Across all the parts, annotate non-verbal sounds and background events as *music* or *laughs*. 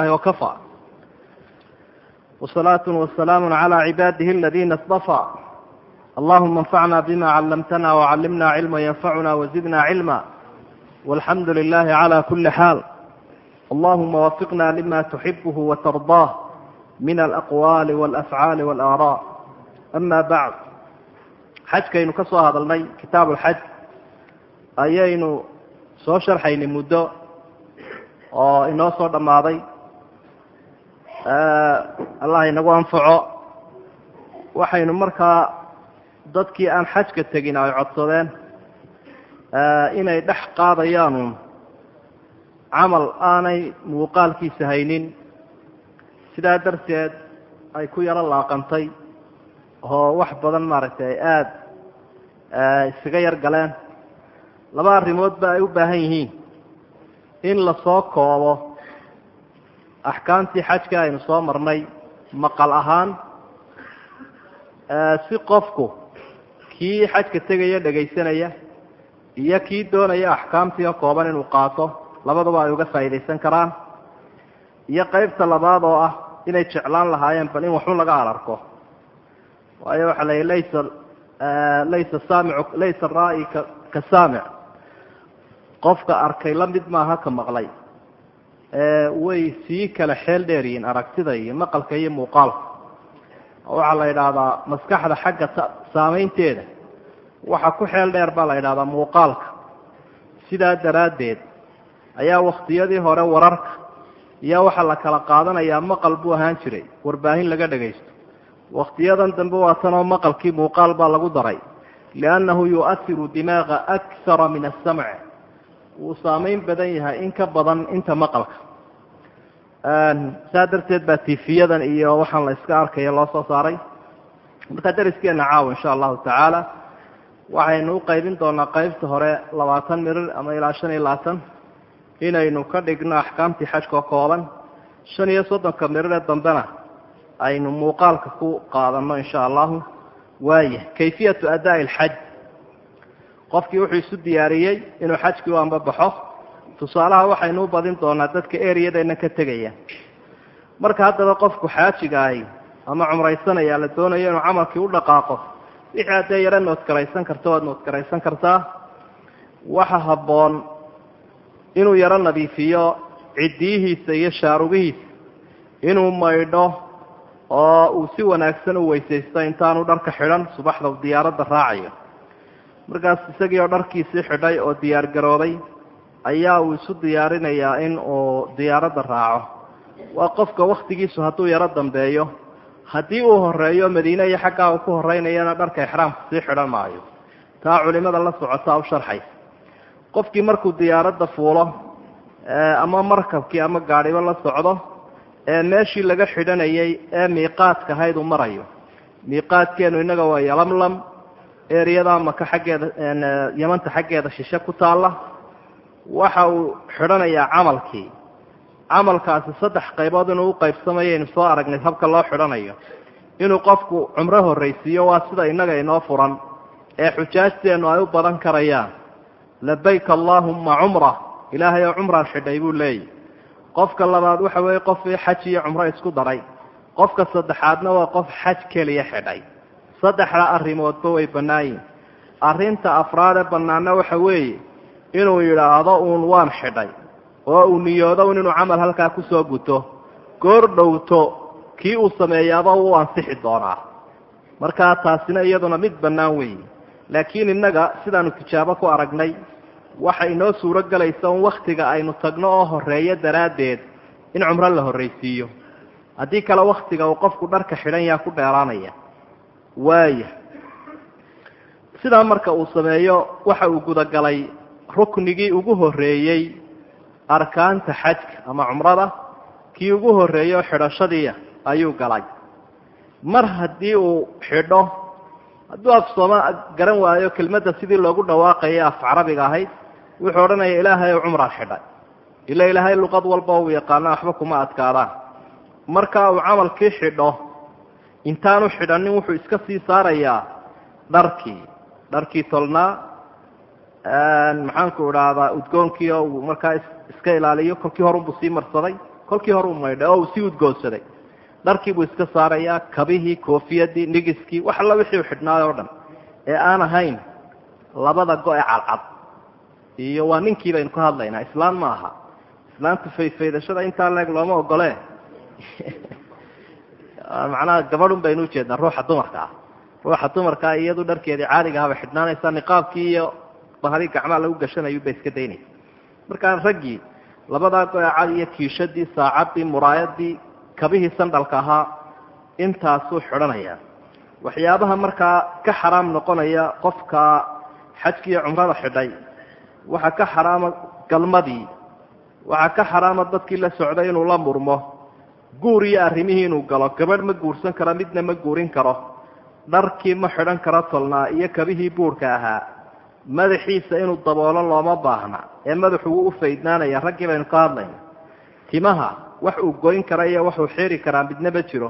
وكفى وصلاة وسلام على عباده الذين اصطفى اللهم انفعنا بما علمتنا وعلمنا علما ينفعنا وزدنا علما والحمد لله على كل حال اللهم وفقنا لما تحبه وترضاه من الأقوال والأفعال والآراء أما بعد xajkaynu ka soo hadalnay kitaab ulxaj ayaynu soo sharxaynay muddo oo inoo soo dhammaaday allah inagu anfaco. Waxaynu markaa dadkii aan xajka tegin ay codsadeen inay dhex qaadayaanun camal aanay muuqaalkiisa haynin. Sidaa darteed ay ku yaro laaqantay oo wax badan maaragtay ay aada iskaga yar galeen. Laba arrimood ba ay u baahan yihiin in la soo koobo axkaamtii xajka aynu soo marnay maqal ahaan si qofku kii xajka tegaya dhegaysanaya iyo kii doonaya axkaamtii oo kooban inuu qaato labaduba ay uga faa'iidaysan karaan. Iyo qeybta labaad oo ah inay jeclaan lahaayeen bal in waxun laga alarko waayo waxaa la yihi laysa laysa saamicu laysa raa'i ka saamic. Qofka arkay la mid maaha ka maqlay way sii kala xeel dheer yihiin aragtida iyo maqalka iyo muuqaalka. Waxaa la yidhaahdaa maskaxda xagga saameynteeda waxa ku xeel dheer baa la yidhahdaa muuqaalka. Sidaa daraaddeed ayaa waktiyadii hore wararka iyo waxaa la kala qaadanayaa maqal buu ahaan jiray warbaahin laga dhagaysto. Waktiyadan dambe waa tanoo maqalkii muuqaal baa lagu daray liannahu yu'asiru dimaaqa akara min asamc wuu saameyn badan yahay in ka badan inta maqalka saa darteed baa tifiyadan iyo waxaan la iska arkaya loo soo saaray. Markaa dariskeena caawa insha allahu tacaala. Waxaynu u qaybin doonaa qeybta hore labaatan mirir ama ilaa shan iyo labaatan inaynu ka dhigno axkaamtii xajka oo kooban. Shan iyo soddonka miriree dambena aynu muuqaalka ku qaadano insha allahu. Waaya kayfiyatu adaa'i alxaj qofkii wuxuu isu diyaariyey inuu xajkii u ambabaxo tusaalaha waxaynu u badin doonaa dadka eriyadeenna ka tegaya marka haddaba qofku xaajiga ahi ama cumraysanaya la doonayo inuu camalkii u dhaqaaqo wixii haddee yaro noodkaraysan karto waad noodkaraysan kartaa waxa habboon inuu yaro nadiifiyo ciddiyihiisa iyo shaarubihiisa inuu maydho oo uu si wanaagsan u weysaysto intaanu dharka xidhan subaxda diyaaradda raacayo markaas isagii oo dharkiisii xidhay oo diyaar garooday ayaa uu isu diyaarinayaa in uu diyaaradda raaco. Waa qofka wakhtigiisu hadduu yaro dambeeyo haddii uu horeeyo madiine iyo xaggaa uu ku horeynayana dharka ixraamka sii xidhan maayo. Taa culimada la socotaa u sharxaysa qofkii markuu diyaaradda fuulo ama markabkii ama gaadhibo la socdo ee meeshii laga xidhanayay ee miiqaadka ahayd uu marayo. Miiqaadkeenu innaga waa yalamlam eriyada maka xaggeeda yamanta xaggeeda shishe ku taalla waxa uu xidhanayaa camalkii. Camalkaasi saddex qaybood inuu uqaybsamayaynu soo aragnay habka loo xidhanayo. Inuu qofku cumro horraysiiyo waa sida innaga inoo furan ee xujaajteennu ay u badan karayaan. Labayk allaahumma cumra ilaahay oo cumraan xidhay buu leeyahy qofka labaad waxa weeye qofii xaj iyo cumro isku daray. Qofka saddexaadna waa qof xaj keliya xidhay saddexda arrimoodba way bannaan yihiin arrinta afraadee bannaanna waxa weeye inuu yidhaahdo uun waan xidhay oo uu niyoodo un inuu camal halkaa ku soo guto. Goor dhowto kii uu sameeyaaba wuu ansixi doonaa. Markaa taasina iyaduna mid bannaan weeye. Laakiin innaga sidaanu tijaabo ku aragnay waxa inoo suuro gelaysa un wakhtiga aynu tagno oo horeeyo daraaddeed in cumro la horraysiiyo. Haddii kale wakhtiga uu qofku dharka xidhan yaa ku dheeraanaya waaya. Sidaa marka uu sameeyo waxa uu gudagalay ruknigii ugu horreeyey arkaanta xajka ama cumrada kii ugu horreeyey oo xidhashadiia ayuu galay. Mar haddii uu xidho hadduu af sooma garan waayo kelmadda sidii loogu dhawaaqayay af carabiga ahayd wuxuu odhanaya ilaahay ow cumraan xidhay. Ila ilaahay luqad walba uu yaqaana waxba kuma adkaadaan. Marka uu camalkii xidho intaanu xidhanin wuxuu iska sii saarayaa dharkii dharkii tolnaa maxaanku idhaahdaa udgoonkii oo uu markaa iska ilaaliyo kolkii horunbuu sii marsaday kolkii hore u maydhay oo uu sii udgoonsaday. Dharkiibuu iska saarayaa kabihii koofiyadii nigiskii wax alla wixii u xidhnaay oo dhan. Ee aan ahayn labada go-e cadcad iyo waa ninkii baynu ka hadlaynaa islaan ma aha. Islaanta fayfaydashada intaa leeg looma ogole *laughs* macnaha gabadhun baynu ujeednaa ruuxa dumarka ah. Ruuxa dumarkaa iyadu dharkeedii caadiga ahbay xidhnaanaysaa niqaabkii iyo bahadii gacmaa lagu gashanayuu bay iska daynaysa markaa raggii labadaa go-e cad iyo kiishadii saacaddii muraayadii kabihii sandhalka ahaa intaasuu xidhanaya waxyaabaha markaa ka xaraam noqonaya qofka xajkiiyo cumrada xidhay waxaa ka xaraama galmadii waxaa ka xaraama dadkii la socday inuu la murmo guur iyo arrimihii inuu galo. Gabadh ma guursan karo midna ma guurin karo. Dharkii ma xidhan karo tolnaa iyo kabihii buurhka ahaa. Madaxiisa inuu daboolo looma baahna ee madaxu wuu u faydnaanaya raggii baynu ka hadlayna. Timaha wax uu goyn kara iyo waxuu xiri karaa midna ma jiro.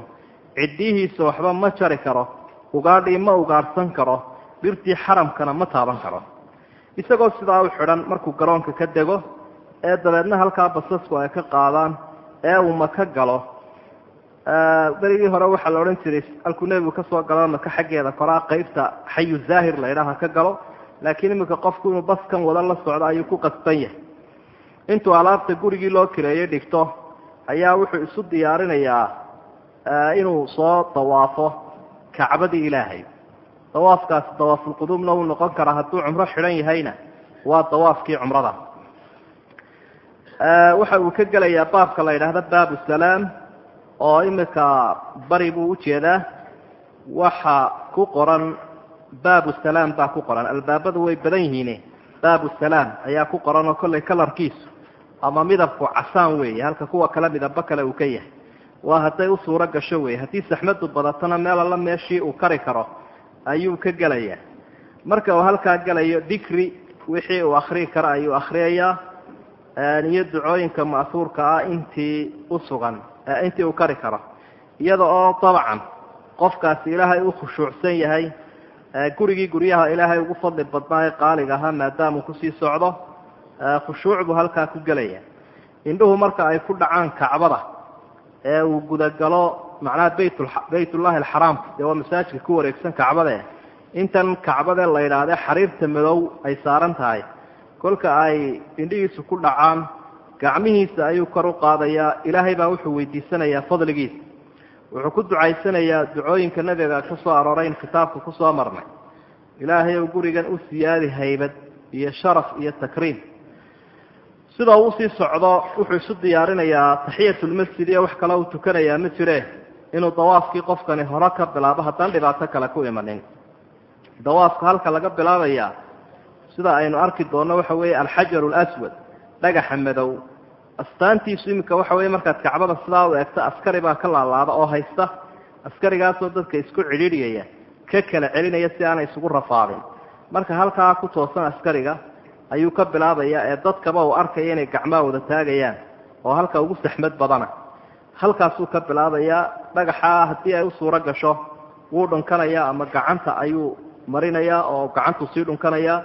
Ciddihiisa waxba ma jari karo ugaadhii ma ugaadhsan karo dhirtii xaramkana ma taaban karo. Isagoo sidaa u xidhan markuu garoonka ka dego ee dabeedna halkaa basasku ay ka qaadaan ee uu maka galo. Berigii hore waxaa la odhan jiray halkuu nebigu ka soo galo maka xaggeeda koraa qeybta xayu zaahir la ydhaha ka galo laakiin iminka qofku inuu baskan wada la socdo ayuu ku qasban yahay. Intuu alaabta gurigii loo kireeyey dhigto ayaa wuxuu isu diyaarinayaa inuu soo dawaafo kacbadii ilaahay. Dawaafkaasi dawaafulquduumna wuu noqon karaa hadduu cumro xidhan yahayna waa dawaafkii cumrada waxa uu ka gelayaa baabka la yidhaahda baabu salaam oo imika bari buu u jeedaa waxa ku qoran baabu salaam baa ku qoran. Albaabadu way badan yihiine. Baabu salaam ayaa ku qoran oo kollay kalarkiisu ama midabku casaan weeye halka kuwa kale midabo kale uu ka yahay. Waa hadday u suuro gasho wey haddii saxmadu badatona meel alla meeshii uu kari karo ayuu ka gelayaa marka uu halkaa gelayo dikri wixii uu akrii karo ayuu akhriyayaa iyo ducooyinka ma'huurka ah intii u sugan intii uu kari karo. Iyada oo dabcan qofkaasi ilaahay u khushuucsan yahay gurigii guryaha ilaahay ugu fadli badnaa ee qaaliga ahaa maadaamuu ku sii socdo khushuuc buu halkaa ku gelaya. Indhuhu marka ay ku dhacaan kacbada ee uu gudagalo macnaha bayt baytullahi alxaraamka dee waa masaajidka ku wareegsan kacbade intan kacbade la yidhaahde xariirta madow ay saaran tahay kolka ay indhihiisu ku dhacaan gacmihiisa ayuu kor u qaadayaa ilaahay baa wuxuu weydiisanayaa fadligiisa. Wuxuu ku ducaysanayaa ducooyinka nabiga ka soo aroorayn kitaabka ku soo marnay. Ilaahay ou gurigan u siyaadi haybad iyo sharaf iyo takriim. Sida uu u sii socdo wuxuu isu diyaarinayaa taxiyatulmasjid iyo wax kale uu tukanayaa ma jire inuu dawaafkii qofkani hore ka bilaabo haddaan dhibaato kale ku imanin. Dawaafka halka laga bilaabaya sida aynu arki doonno waxa weeye alxajaru alaswad dhagaxa madow. Astaantiisu iminka waxa weye markaad kacbada sidaa u eegto askari baa ka laalaada oo haysta. Askarigaasoo dadka isku cidhiidhiyaya ka kala celinaya si aanay isugu rafaadin. Marka halkaa ku toosan askariga ayuu ka bilaabaya ee dadkaba uu arkaya inay gacmaha wada taagayaan oo halka ugu saxmad badana. Halkaasuu ka bilaabayaa dhagaxaa haddii ay u suuro gasho wuu dhunkanayaa ama gacanta ayuu marinayaa oo gacantuu sii dhunkanayaa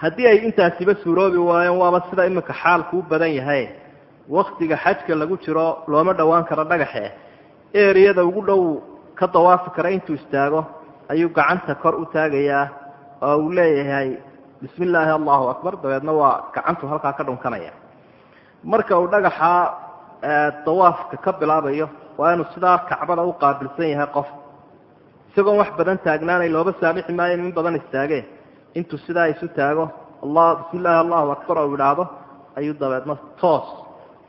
haddii ay intaasiba suuroobi waayeen waaba sida iminka xaalku u badan yahay. Waktiga xajka lagu jiro looma dhowaan karo dhagaxe. Eriyada ugu dhow ka dawaafi kara intuu istaago ayuu gacanta kor u taagayaa oo uu leeyahay bismi illaahi allahu akbar. Dabeedna waa gacantu halkaa ka dhunkanaya. Marka uu dhagaxa dawaafka ka bilaabayo waa inuu sidaa kacbada u qaabilsan yahay qof. Isagoon wax badan taagnaanay looba saamixi maayo in badan istaagee intuu sidaa isu taago bismi illaahi allahu akbar ou idhaahdo ayuu dabeedna toos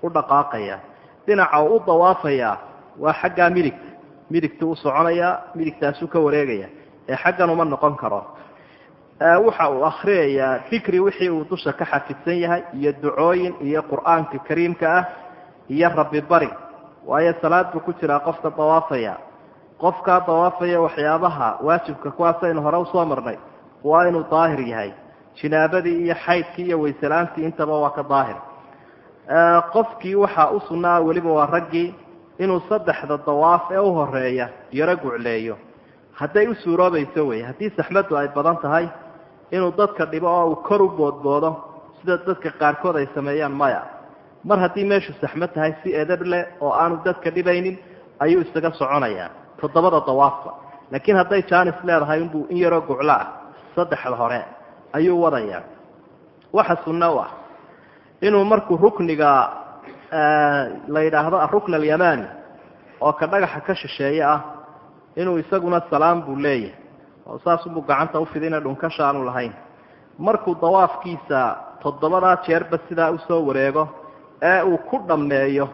u dhaqaaqaya. Dhinaca uu u dawaafayaa waa xaggaa midigta midigtuu u soconayaa midigtaasuu ka wareegaya. Ee xaggan uma noqon karo. Waxa uu akhriyayaa dikri wixii uu dusha ka xafidsan yahay iyo ducooyin iyo qur'aanka kariimka ah iyo rabbi bari. Waayo salaad buu ku jiraa qofka dawaafaya. Qofkaa dawaafaya waxyaabaha waajibka kuwaasaynu hore u soo marnay waa inuu daahir yahay. Jinaabadii iyo xaydkii iyo wayselaantii intaba waa ka daahir. Qofkii waxaa u sunnaa weliba waa raggii inuu saddexda dawaaf ee u horreeya yaro gucleeyo. Hadday u suuroobayso wey haddii saxmaddu ay badan tahay inuu dadka dhibo oo uu kor u boodboodo sida dadka qaarkood ay sameeyaan maya. Mar haddii meeshu saxmo tahay si edab leh oo aanu dadka dhibaynin ayuu isaga soconayaa toddobada dawaafba laakiin hadday jaanis leedahay inbuu in yaroo guclo ah saddexda hore ayuu wadayaa waxa sunno u ah inuu markuu rukniga la yidhaahdo arukn alyamani oo ka dhagaxa ka shisheeye ah inuu isaguna salaam buu leeyahay. Oo saasubuu gacanta ufidina dhunkasha aanu lahayn. Markuu dawaafkiisa toddobadaa jeerba sidaa u soo wareego ee uu ku dhammeeyo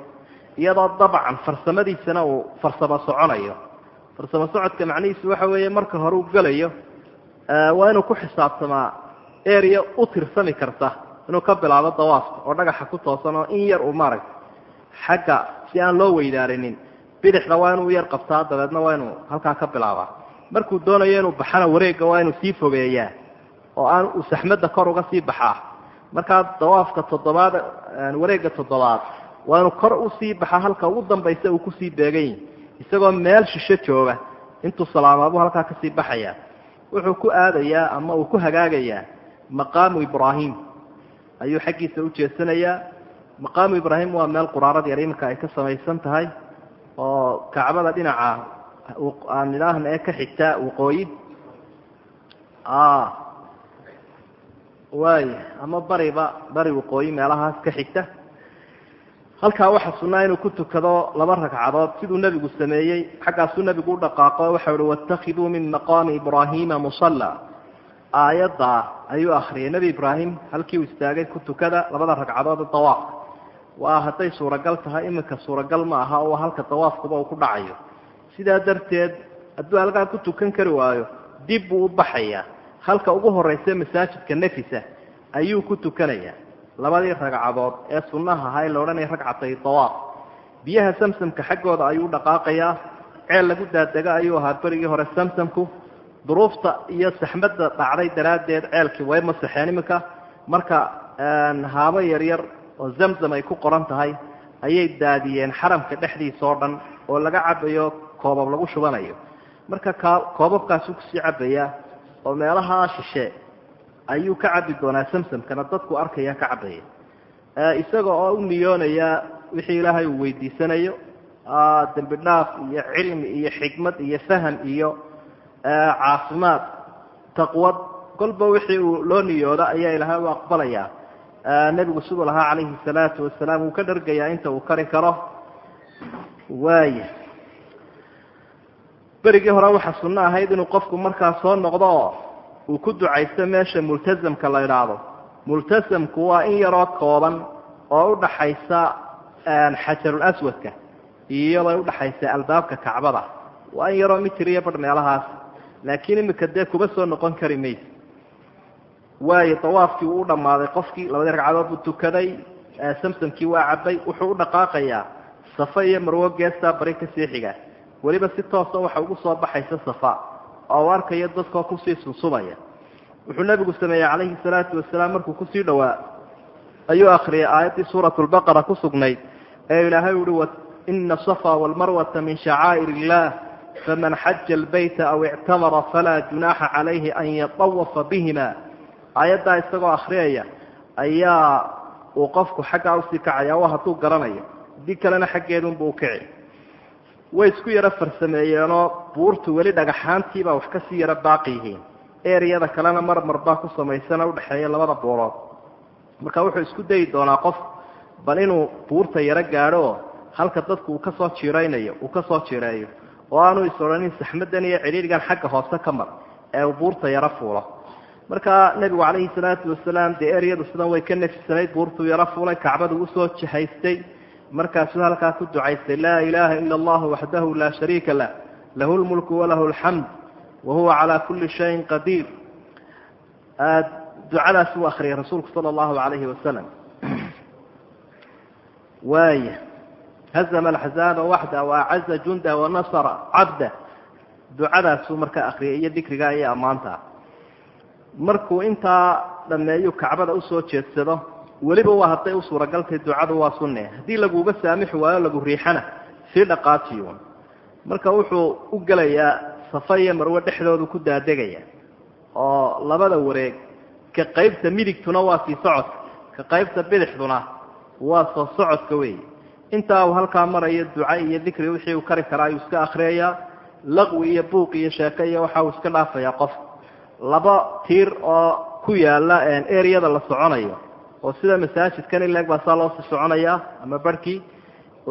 iyadoo dabcan farsamadiisana uu farsamo soconayo. Farsamo socodka macnihiisu waxa weeye marka hore uu gelayo waa inuu ku xisaabtamaa erea u tirsami karta inuu ka bilaabo dawaafka oo dhagaxa ku toosan oo in yar uu maaragta xagga si aan loo weydaarinin bidixda waa inuu yar qabtaa dabeedna waa inuu halkaa ka bilaabaa. Markuu doonayo inuu baxana wareegga waa inuu sii fogeeyaa oo aan uu saxmadda kor uga sii baxaa. Markaa dawaafka toddobaad wareegga toddobaad waa inuu kor u sii baxa halka ugu dambaysa uu ku sii beeganyihi isagoo meel shisho jooga. Intuu salaamaabuu halkaa ka sii baxaya wuxuu ku aadayaa ama uu ku hagaagayaa maqaamu ibraahim. Ayuu xaggiisa u jeesanayaa maqaamu ibraahim waa meel quraarad yar ay ka samaysan tahay oo kacbada dhinaca aan idhaahna ee ka xigta waqooyi waaya ama bariba bari waqooyi meelahaas ka xigta halkaa waxaa sunnaa inuu ku tukado laba ragcadood siduu nebigu sameeyey xaggaasuu nebigu u dhaqaaqo waxau uhi waاtakiduu min maqaami ibraahima musalla. Aayaddaa ayuu akriyay nebi ibraahim halkii uu istaagay ku tukada labada ragcadood dawaafka waa hadday suuragal tahay iminka suuragal ma aha oo halka dawaafkuba uu ku dhacayo. Sidaa darteed hadduu halkaa ku tukan kari waayo dib buu u baxayaa. Halka ugu horeysa masaajidka nefisa ayuu ku tukanayaa labadii ragcadood ee sunnaha ahaa ee la odhanaya ragcatay dawaaf biyaha samsamka xaggooda ayuu dhaqaaqayaa ceel lagu daadega ayuu ahaa berigii hore samsamku. Duruufta iyo saxmadda dhacday daraaddeed ceelkii way masaxeen iminka. Marka haabo yaryar oo zamzam ay ku qoran tahay ayay daadiyeen xaramka dhexdiisa oo dhan oo laga cabayo koobab lagu shubanayo. Marka ka koobabkaasuu ku sii cabayaa oo meelaha shishe ayuu ka cabi doonaa samsamkana dadku arkaya ka cabaya isaga oo u niyoonaya wixii ilaahay uu weydiisanayo dembi dhaaf iyo cilmi iyo xikmad iyo faham iyo caafimaad taqwad kolba wixii uu loo niyoodo ayaa ilaahay u aqbalayaa nebigu siduu lahaa calayhi salaatu wasalaam wuu ka dhargayaa inta uu kari karo. Waaya berigii hore waxaa sunno ahayd inuu qofku markaa soo noqdo. oo uu ku ducaysto meesha multasamka la idhaahdo multasamku waa in yaroo kooban oo udhaxaysa xajarul aswadka iyobay udhaxaysa albaabka kacbada. Waa in yaroo mitir badh meelahaas. Laakiin iminka dee kuba soo noqon kari mayse waayo dawaafkii wuu u dhammaaday. Qofkii labadii ragcadood buu tukaday samsamkii waa cabay wuxuu u dhaqaaqayaa. Safa iyo marwo geestaa bari ka sii xiga. Weliba si toosa waxa ugu soo baxaysa safa oo u arkayo dadkoo ku sii sunsubaya wuxuu nebigu sameeyey calayhi salaatu wasalaam markuu ku sii dhowaa. Ayuu akriyay aayaddii suurat lbaqara ku sugnayd ee ilaahay uhi ina asafa walmarwata min shacaa'ir illah faman xaja albayta aw ictamara falaa junaaxa calayhi an yatawafa bihima. Aayaddaa isagoo akriyaya ayaa uu qofku xaggaa u sii kacaya waa hadduu garanayo haddii kalena xaggeedunbuu ukici way isku yaro farsameeyeenoo buurtu weli dhagaxaantiibaa wax ka sii yaro baaqi yihiin. Ereyada kalena marmar baa ku samaysana udhexeeya labada buurood marka wuxuu isku dayi doonaa qof bal inuu buurta yaro gaadho oo halka dadku uu ka soo jiiraynayo uu ka soo jiireeyo oo aanu is odhanin saxmadan iyo cidhiidhigan xagga hoose ka mar ee uu buurta yaro fuulo. Marka nebigu calayhi salaatu wasalaam dee eryadu sidan way ka nefisanayd buurtuu yaro fuulay kacbadu u soo jihaystay markaasuu halkaa ku ducaystay laa ilaaha ila allahu waxdahu laa shariika lah lahu lmulku walahu alxamd wa huwa calaa kulli shayin qadiir. Ducadaas uu akriyay rasuulku sala allahu calayhi wasalam waaya hazama alxazaaba waxda waacaza junda wanasara cabda. Ducadaasuu markaa akriyay iyo dikrigaa iyo ammaantaa markuu intaa dhameeyu kacbada u soo jeedsado weliba waa hadday u suuragaltay ducadu waa sunne. Haddii laguga saamixi waayo lagu riixana sii dhaqaajiyuun marka wuxuu u gelayaa safa iyo marwe dhexdoodu ku daadegaya oo labada wareeg ka qaybta midigtuna waa sii socodka ka qaybta bidixduna waa soo socodka weey intaa uu halkaa marayo duca iyo dikri wixii uu kari karaa ayuu iska akriyayaa laqwi iyo buuq iyo sheeke iyo waxa uu iska dhaafayaa qof. Laba tiir oo ku yaalla areada la soconayo oo sida masaajidkan ileeg baa saa loosii soconayaa ama barhkii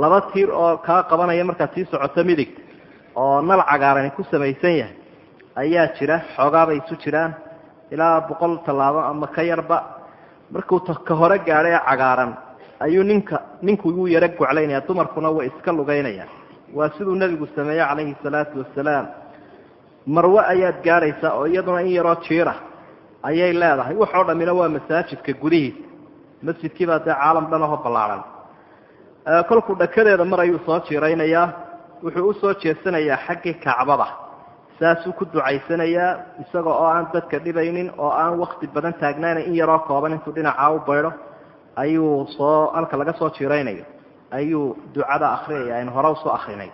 laba tiir oo kaa qabanaya markaad sii socoto midigta oo nal cagaarani ku samaysan yahay ayaa jira xoogaabay isu jiraan ilaa boqol tallaabo ama ka yarba. Markuu ka hore gaadhay cagaaran ayuu ninka ninku yaro goclaynaya dumarkuna way iska lugaynayaan. Waa siduu nebigu sameeyey calayhi salaatu wasalaam marwe ayaad gaadhaysaa oo iyaduna in yaroo jiira ayay leedahay. Waxoo dhammina waa masaajidka gudihiisa masjidkiibaa dee caalam dhan aho ballaadhan kolkuu dhakadeeda mar ayuu soo jiiraynayaa wuxuu u soo jeesanayaa xaggii kacbada saasuu ku ducaysanayaa isaga oo aan dadka dhibaynin oo aan wakti badan taagnaana in yaroo kooban intuu dhinacaa u baydho ayuu soo halka laga soo jiiraynayo. Ayuu ducada akriyaya aynu hore u soo akrinay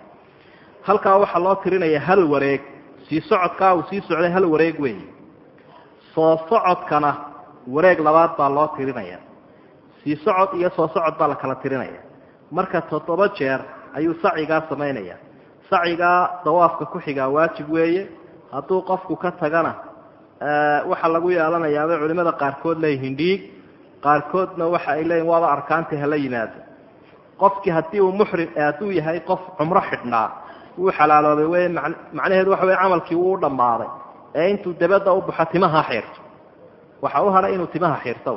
halkaa waxaa loo tirinaya hal wareeg. Sii socodkaa uu sii socday hal wareeg weeye soo socodkana wareeg labaad baa loo tirinaya sii socod iyo soo socod baa la kala tirinaya. Marka toddoba jeer ayuu sacigaa samaynaya sacigaa dawaafka ku xigaa waajib weeye. Hadduu qofku ka tagana waxaa lagu yeelanayaabay culimada qaarkood leeyihiin dhiig. Qaarkoodna waxa ay leeyihiin waaba arkaantii hala yimaado qofkii haddii uu muxrim hadduu yahay qof cumro xidhnaa wuu xalaaloobay wey macnaheedu waxa wey camalkii wuu dhammaaday ee intuu dabadda u baxo timaha xiirto waxa u hadhay inuu timaha xiirto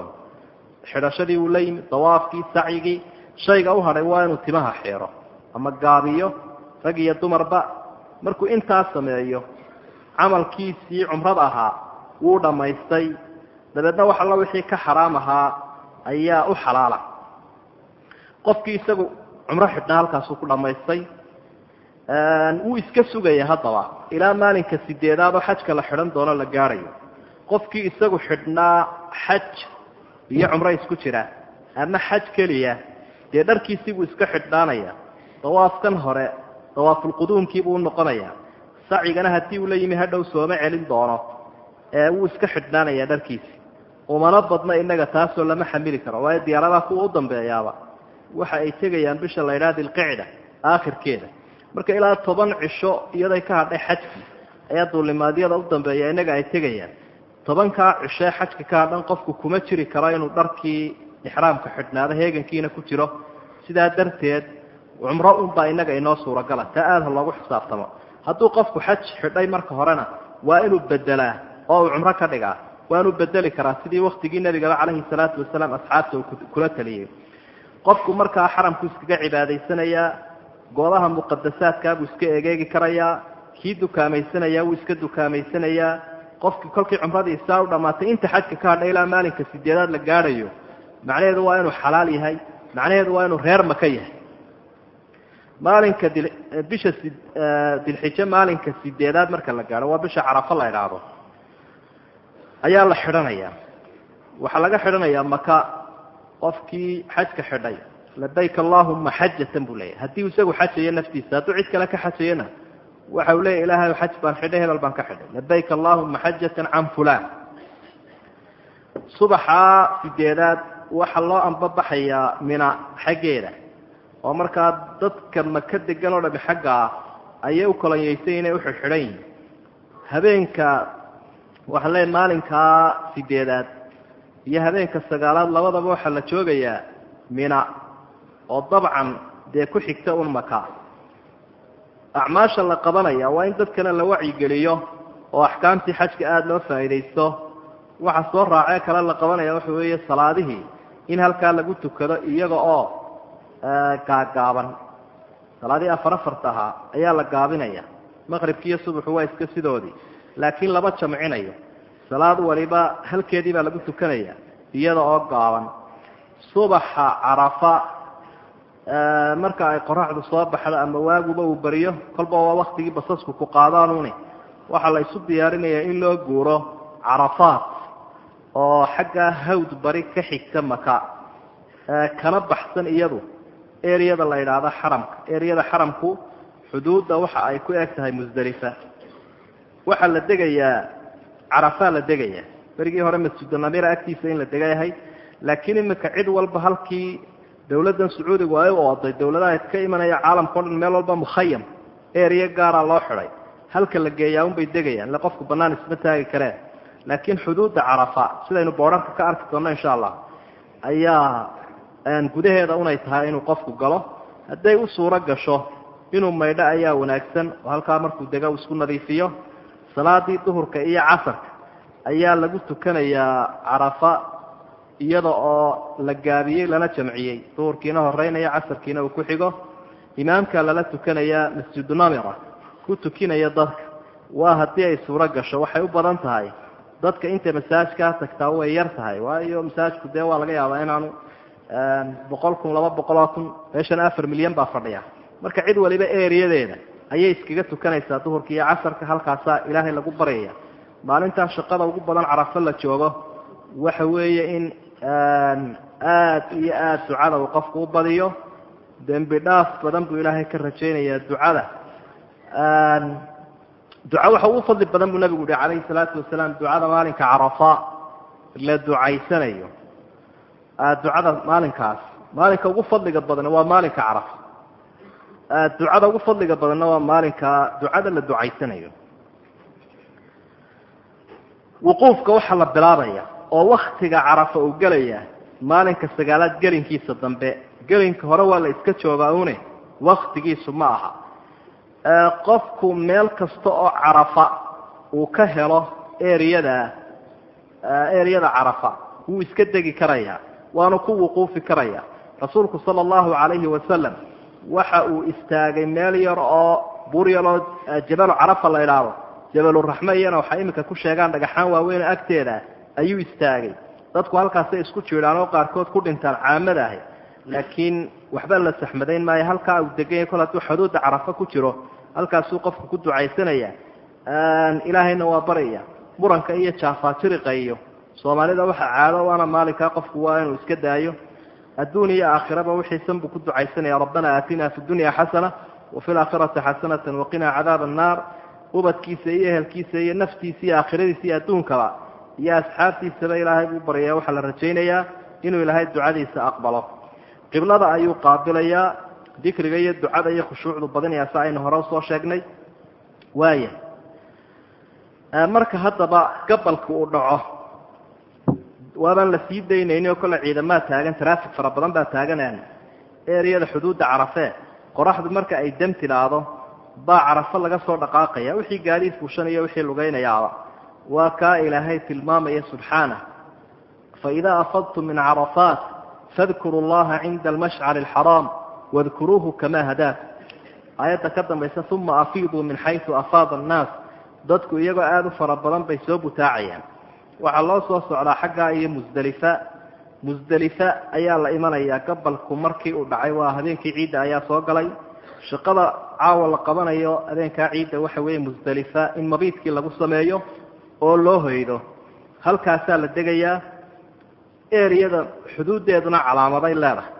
xidhashadii uu la yimid dawaafkii sacyigii shayga u hadhay waa inuu timaha xiiro ama gaabiyo rag iyo dumarba. Markuu intaas sameeyo camalkiisii cumrada ahaa wuu dhammaystay. Dabeedna wax alla wixii ka xaraam ahaa ayaa u xalaala. Qofkii isagu cumro xidhnaa halkaasuu ku dhammaystay. Wuu iska sugaya haddaba ilaa maalinka sideedaad oo xajka la xidhan doono la gaadhayo qofkii isagu xidhnaa xaj iyo cumro isku jira. Ama xaj keliya dee dharkiisii buu iska xidhnaanaya. Dawaafkan hore dawaafulquduumkiibuu unoqonaya sacigana haddii uu la yimi hadhow sooma celin doono. Ee wuu iska xidhnaanaya dharkiisii. Umana badna inaga taasoo lama xamili karo waayo diyaaradaha kuwa u dambeeyaaba. Waxa ay tegayaan bisha la ydhaha dilqicda aakhirkeeda. Marka ilaa toban cisho iyaday ka hadhay xajkii ayaa duulimaadyada u dambeeya inaga ay tegayaan tobankaa cishoe xajka ka hadhan qofku kuma jiri karo inuu dharkii ixraamka xidhnaado heegankiina ku jiro. Sidaa darteed cumro unbaa inaga inoo suuragala. Taa aada ha loogu xisaabtamo. Hadduu qofku xaj xidhay marka horena waa inuu bedelaa oo uu cumro ka dhigaa. Waanuu bedeli karaa sidii waktigii nebigaba calayhi salaatu wasalaam asxaabta uu kula taliyey. Qofku markaa xaramku iskaga cibaadaysanayaa goobaha muqadasaadkaabuu iska egeegi karayaa kii dukaamaysanaya wuu iska dukaameysanayaa qofkii kolkii cumradii saa u dhammaatay inta xajka ka hadhay ilaa maalinka sideedaad la gaadhayo macnaheedu waa inuu xalaal yahay macnaheedu waa inuu reer maka yahay. Maalinka bisha dilxijo maalinka sideedaad marka la gaadho waa bisha carafo la idhaahdo ayaa la xidhanaya waxaa laga xidhanayaa maka qofkii xajka xidhay labayk allahuma xajatan buu leeyahy haddii isagu xajayo naftiisa hadduu cid kale ka xajayana waxa uu leeya ilahay xaj baan xidhay hebel baan ka xidhay. Labayk allahuma xajatan can fulan subaxaa sideedaad waxaa loo ambabaxayaa mina xaggeeda. Oo markaa dadka maka degan oo dhami xagga ah ayay u kolonyeysay inay uxidxidhan yihiin habeenka waxaan leeyahy maalinkaa sideedaad iyo habeenka sagaalaad labadaba waxaa la joogayaa mina oo dabcan dee ku xigta un maka acmaasha la qabanaya waa in dadkana la wacyigeliyo oo axkaamtii xajka aada loo faa'iidaysto. Waxa soo raacee kale la qabanaya waxa weeye salaadihii in halkaa lagu tukado iyaga oo gaagaaban. Salaadihii afar afarta ahaa ayaa la gaabinaya. Maqribki iyo subaxu waa iska sidoodii laakiin lama jamcinayo. Salaad waliba halkeedii baa lagu tukanaya iyada oo gaaban. Subaxa carafa marka ay qoraxdu soo baxdo ama waaguba uu beriyo kolba waa waktigii basasku ku qaadaanuni waxaa la isu diyaarinayaa in loo guuro carafaat oo xaggaa hawd bari ka xigta maka. Kana baxsan iyadu. Ereyada la yidhaahdo xaramka. Ereyada xaramku xuduudda waxa ay ku eg tahay musdelifa waxaa la degayaa carafaa la degayaa. Berigii hore masjidunamira agtiisa in la degayahay laakiin iminka cid walba halkii dowladdan sacuudigu ay u ooday dowladaha ka imanaya caalamka o dhan meel walba mukhayam ereya gaaraa loo xidhay. Halka la geeyaa unbay degayaan ile qofku bannaan isma taagi kareen. Laakiin xuduudda carafa sidaynu boodhanka ka arki doonno insha allah ayaa gudaheeda unay tahay inuu qofku galo. Hadday u suuro gasho inuu maydho ayaa wanaagsan oo halkaa markuu dega uu isku nadiifiyo. Salaadii duhurka iyo casarka ayaa lagu tukanayaa carafa iyada oo la gaabiyey lana jamciyey. Duhurkiina horeynaya casarkiina uu ku xigo. Imaamka lala tukanayaa masjidu namira. Ku tukinaya dadka. Waa haddii ay suuro gasho waxay u badan tahay. Dadka inta masaajkaa tagtaa way yar tahay. Waayo masaajku dee waa laga yaabaa inaanu boqol kun laba boqoloo kun meeshan afar milyan baa fadhiya. Marka cid waliba ereyadeeda ayay iskaga tukanaysaa duhurka iyo casarka halkaasaa ilaahay lagu baryaya maalintaa shaqada ugu badan carafo la joogo. Waxa weeye in aad iyo aad ducada uu qofku u badiyo dembi dhaaf badan buu ilaahay ka rajaynayaa ducada. Duca waxa ugu fadli badan buu nabigu yihi calayhi salaatu wasalaam ducada maalinka carafa la ducaysanayo. Ducada maalinkaas maalinka ugu fadliga badan waa maalinka carafa. Ducada ugu fadliga badanna waa maalinka ducada la ducaysanayo. Wuquufka waxaa la bilaabaya oo waktiga carafa uu gelaya maalinka sagaalaad gelinkiisa dambe gelinka hore waa la iska joogaa une waktigiisu ma aha. Qofku meel kasta oo carafa uu ka helo ereyada ereyada carafa wuu iska degi karaya waanu ku wuquufi karaya rasuulku sala allahu calayhi wasalam waxa uu istaagay meel yar oo buur yaroo jabalu carafa la idhaahdo jabaluraxme iyana waxay iminka ku sheegaan dhagaxaan waaweyn agteeda ayuu istaagay. Dadku halkaasay isku jiidhaan oo qaarkood ku dhintaan caamada ahi. Laakiin waxba la saxmadayn maayo halkaa uu deganya kol hadduu xuduudda carafa ku jiro halkaasuu qofku ku ducaysanaya. Ilaahayna waa baraya muranka iyo jaafaajiriqa iyo soomaalida waxa caado waana maalinkaa qofku waa inuu iska daayo. Adduun iyo aakhiraba wixiisan buu ku ducaysanaya rabbana aatina fi dunya xasana wafi laakhirati xasanata waqinaa cadaaba annaar ubadkiisa iyo ehelkiisa iyo naftiisa iyo aakhiradiisa iyo adduunkaba iyo asxaabtiisaba ilaahay buu baryaya waxaa la rajaynayaa inuu ilaahay ducadiisa aqbalo. Qiblada ayuu qaabilayaa dikriga iyo ducada iyo khushuucdu badinaya sa aynu hore u soo sheegnay. Waaya marka haddaba gabalka uu dhaco waabaan la sii daynayni oo kolle ciidamaa taagan traffic fara badan baa taaganaan. Ereyada xuduudda carafee qoraxdu marka ay dam tidhaahdo baa carafo laga soo dhaqaaqaya wixii gaadiid fuushanayo wixii lugaynayaaba waa kaa ilaahay tilmaamaya subxaanah faidaa afadtum min carafaat fadkuru llaha cinda almashcari alxaraam wadkuruuhu kamaa hadaakum aayadda ka dambaysa uma afiiduu min xaysu afaada annaas. Dadku iyagoo aada u fara badan bay soo butaacayaan. Waxaa loo soo socdaa xaggaa iyo musdelifa musdelifa ayaa la imanayaa gabalku markii uu dhacay waa habeenkii ciidda ayaa soo galay. Shaqada caawa la qabanayo habeenkaa ciidda waxa weeye musdelifa in mabiidkii lagu sameeyo oo loo hoydo halkaasaa la degayaa ereyada xuduuddeeduna calaamaday leedahay.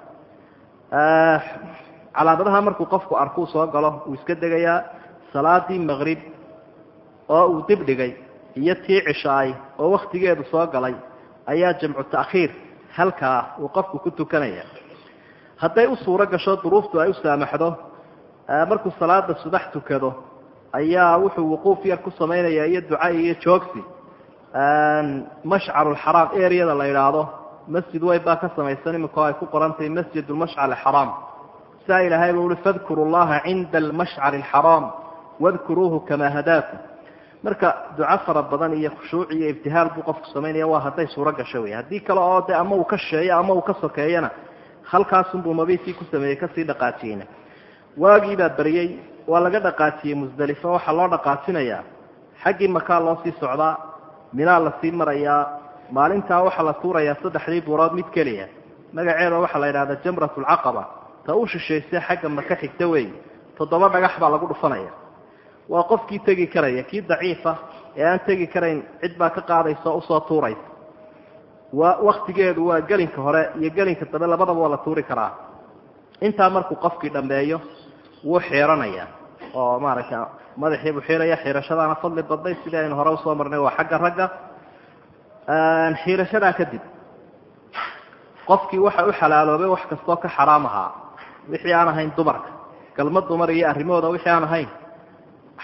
Calaamadaha markuu qofku arkuu soo galo wuu iska degayaa salaadii maqrib oo uu dib dhigay iyo tii cishaay oo waktigeedu soo galay ayaa jamcu ta'khiir halkaa uu qofku ku tukanaya. Hadday u suuro gasho duruuftu ay u saamaxdo markuu salaada subax tukado ayaa wuxuu wuquuf yar ku samaynayaa iyo duca iyo joogsi. Mashcarulxaraam ereyada la yidhaahdo. Masjid way baa ka samaysan imika ay ku qorantahay masjid lmashcar alxaraam saa ilaahay buu uhi fadkuru llaha cinda almashcari alxaraam wadkuruuhu kamaa hadaakum. Marka duco fara badan iyo khushuuc iyo ibtihaal buu qofku samaynaya waa hadday suuro gasho wey haddii kale oo de ama uu ka sheeyo ama uu ka sokeeyana halkaasunbuu mabiidkii ku sameeyey ka sii dhaqaajiyeyna waagiibaa baryey waa laga dhaqaajiyey musdelifo waxaa loo dhaqaajinayaa xaggii makaa loo sii socdaa minaa la sii marayaa maalintaa waxaa la tuurayaa saddexdii buurood mid keliya. Magaceeda waxaa la yidhahdaa jamrat lcaqaba ta u shishaysay xagga maka xigta wey toddoba dhagax baa lagu dhufanaya. Waa qofkii tegi karaya kii daciifa ee aan tegi karayn cid baa ka qaadaysa o u soo tuuraysa waa waktigeedu waa gelinka hore iyo gelinka dambe labadaba waa la tuuri karaa. Intaa markuu qofkii dhammeeyo wuu xiiranaya oo maaragta madaxii buu xiiraya xiirashadaana fadli badnay sidii aynu hore u soo marnay waa xagga ragga. Xiirashadaa kadib qofkii waxa u xalaaloobay wax kastoo ka xaraam ahaa. Wixii aan ahayn dumarka galma dumar iyo arrimahooda wixii aan ahayn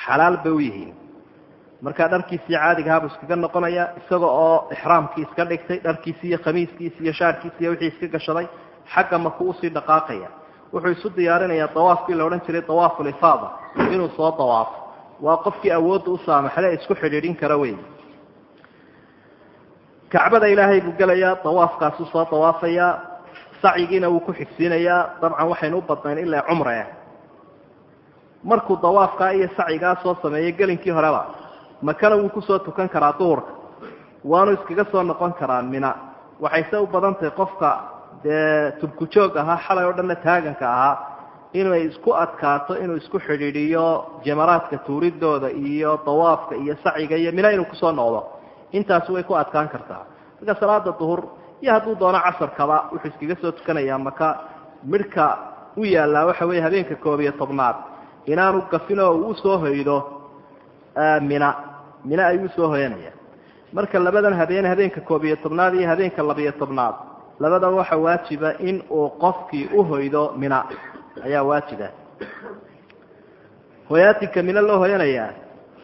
xalaal bay u yihiin. Markaa dharkiisii caadigahaabuu iskaga noqonaya isaga oo ixraamkii iska dhigtay dharkiisii iyo khamiiskiisi iyo shaarkiisi iyo wixii iska gashaday xagga maku u sii dhaqaaqaya wuxuu isu diyaarinayaa dawaafkii la odhan jiray dawaafulifaada inuu soo dawaafo waa qofkii awoodda u saamaxda isku xidhiidhin kara wey kacbada ilaahay buu gelayaa dawaafkaasuu soo dawaafayaa sacyigiina wuu ku xigsiinayaa dabcan waxaynu u badnayn ilaa cumre markuu dawaafkaa iyo sacyigaa soo sameeyey gelinkii horeba makana wuu ku soo tukan karaa duhurka waanu iskaga soo noqon karaa mina. Waxayse u badan tahay qofka dee tubkujoog ahaa xalay oo dhanna taaganka ahaa inay isku adkaato inuu isku xidhiidhiyo jamaraadka tuuridooda iyo dawaafka iyo sacyiga iyo mina inuu ku soo noqdo. Intaasi way ku adkaan kartaa. Marka salaada duhur iyo hadduu doono casarkaba wuxuu iskaga soo tukanayaa maka. Midhka u yaallaa waxa weeye habeenka koob iyo tobnaad. Inaanu gafin oo uu u soo hoydo mina. Mina ayuu u soo hoyanaya marka labadan habeen habeenka koob iyo tobnaad iyo habeenka labiyo tobnaad labadaba waxa waajiba in uu qofkii uhoydo mina. Ayaa waajiba. Hoyaatinka mina loo hoyanayaa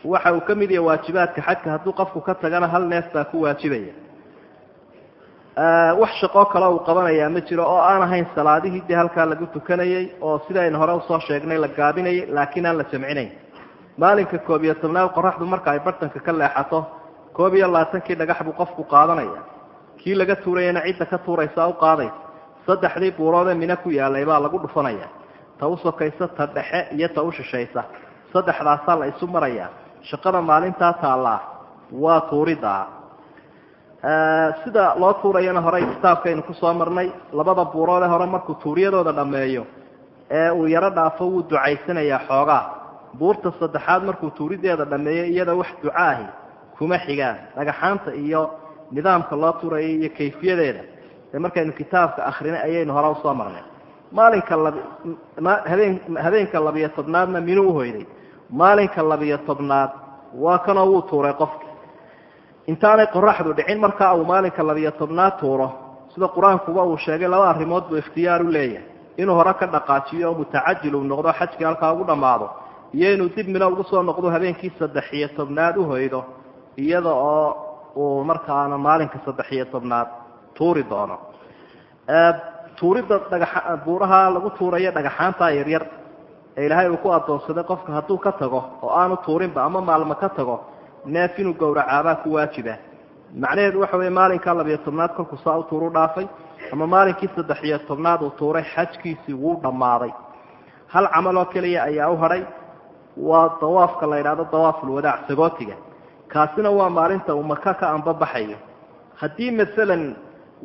waxa uu ka mid yahay waajibaadka xajka hadduu qofku ka tagana hal neef baa ku waajibaya. Wax shaqoo kale uu qabanayaa ma jiro oo aan ahayn salaadihii dee halkaa lagu tukanayey oo sidaynu hore u soo sheegnay la gaabinayay laakiin aan la jamcinayn maalinka koob iyo tobnaad qoraxdu marka ay bartanka ka leexato koob iyo labaatankii dhagax buu qofku qaadanaya kii laga tuurayana cidda ka tuuraysaa u qaadaysa saddexdii buuroodee mino ku yaalay baa lagu dhufanaya. Ta u sokaysa ta dhexe iyo ta u shishaysa. Saddexdaasaa la isu maraya shaqada maalintaa taallaa waa tuuridaa sida loo tuurayana horey kitaabkaynu ku soo marnay labada buuroodee hore markuu tuuriyadooda dhammeeyo ee uu yaro dhaafo wuu ducaysanayaa xoogaa. Buurta saddexaad markuu tuurideeda dhammeeyo iyada wax ducaahi kuma xigaan. Dhagaxaanta iyo nidaamka loo tuuraya iyo kayfiyadeeda. Ee markaynu kitaabka akrinay ayaynu hore u soo marnay. Maalinka habeen habeenka labiyo tobnaadna minuu uhoyday maalinka labiyo tobnaad waa kanoo wuu tuuray qofki intaanay qoraxdu dhicin markaa uu maalinka labiyo tobnaad tuuro sida qur'aankuba uu sheegay laba arrimood buu ikhtiyaar u leeyahay. Inuu hore ka dhaqaajiyo oo mutacajil uu noqdo xajkii halkaa ugu dhammaado. Iyo inuu dib mino ugu soo noqdo habeenkii saddex iyo tobnaad uhoydo iyada oo uu markaana maalinka saddex iyo tobnaad tuuri doono. Tuuridda dhagaxa buuraha lagu tuurayo dhagaxaanta yaryar ee ilaahay uu ku addoonsaday qofka hadduu ka tago oo aanu tuurinba ama maalmo ka tago neef inuu gowracaabaa ku waajiba macnaheedu waxa weye maalinkaa labiyo tobnaad kolkuu saa u tuuru dhaafay ama maalinkii saddex iyo tobnaad uu tuuray xajkiisii wuu dhammaaday. Hal camal oo keliya ayaa u hadhay waa dawaafka la yidhahdo dawaafulwadaac sagootiga kaasina waa maalinta uu maka ka ambabaxayo haddii masalan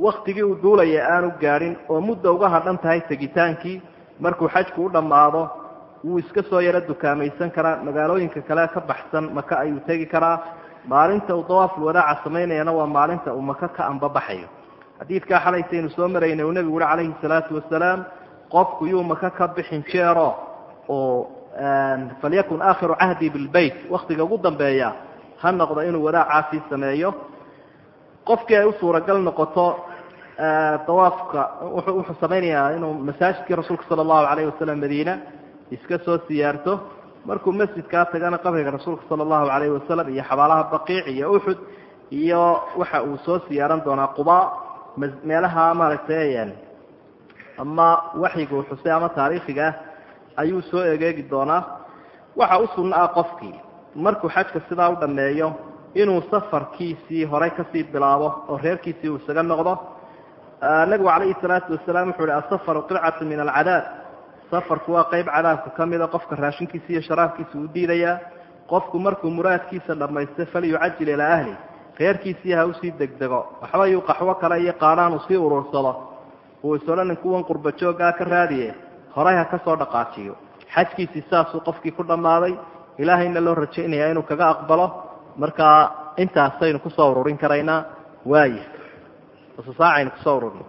waktigii uu duulaya aanu gaadhin oo mudda uga hadhan tahay tegitaankii markuu xajku u dhammaado wuu iska soo yaro dukaamaysan karaa magaalooyinka kale ka baxsan maka ayuu tegi karaa. Maalinta uu dawaaful samaynayana waa maalinta uu maka ka ambabaxayo xadiidkaa xalaysaynu soo maraynay uu nebigu uhi calayhi salaatu wasalaam qofku yuu maka ka bixin jeero oo falyakun aakhiru cahdi bilbeyt waktiga ugu dambeeya ha noqdo inuu wadaacaasii sameeyo. Qofkii ay u suuragal noqoto dawaafka wuxuu samaynayaa inuu masaajidkii rasuulka sala allahu calayhi wasalam madiina iska soo siyaarto. Markuu masjidkaa tagana qabriga rasuulka sala allahu calayhi wasalam iyo xabaalaha baqiic iyo uxud iyo waxa uu soo siyaaran doonaa quba meelaha maaragtay ama waxyiga uu xusay ama taariikhiga ah ayuu soo egeegi doonaa. Waxa u sunno qofkii markuu xajka sidaa u dhammeeyo inuu safarkiisii horey ka sii bilaabo oo reerkiisii uu isaga noqdo nabigu calayhi salaatu wasalaam wuxuu ihi asafaru qilcatu min alcadaab. Safarku waa qeyb cadaabka ka mida qofka raashinkiisa iyo sharaabkiisa uu diidayaa. Qofku markuu muraadkiisa dhammaystay falyucajil ilaa ahli. Reerkiisii ha u sii degdego. Waxba yuu qaxwo kale iyo qaadhaan uu sii urursado uu isodhanin kuwan qurba jooggaa ka raadiye. Horay ha ka soo dhaqaajiyo. Xajkiisii saasuu qofkii ku dhammaaday ilaahayna loo rajaynayaa inuu kaga aqbalo markaa intaasaynu ku soo ururin karaynaa waaya saacaynu ku soo ururin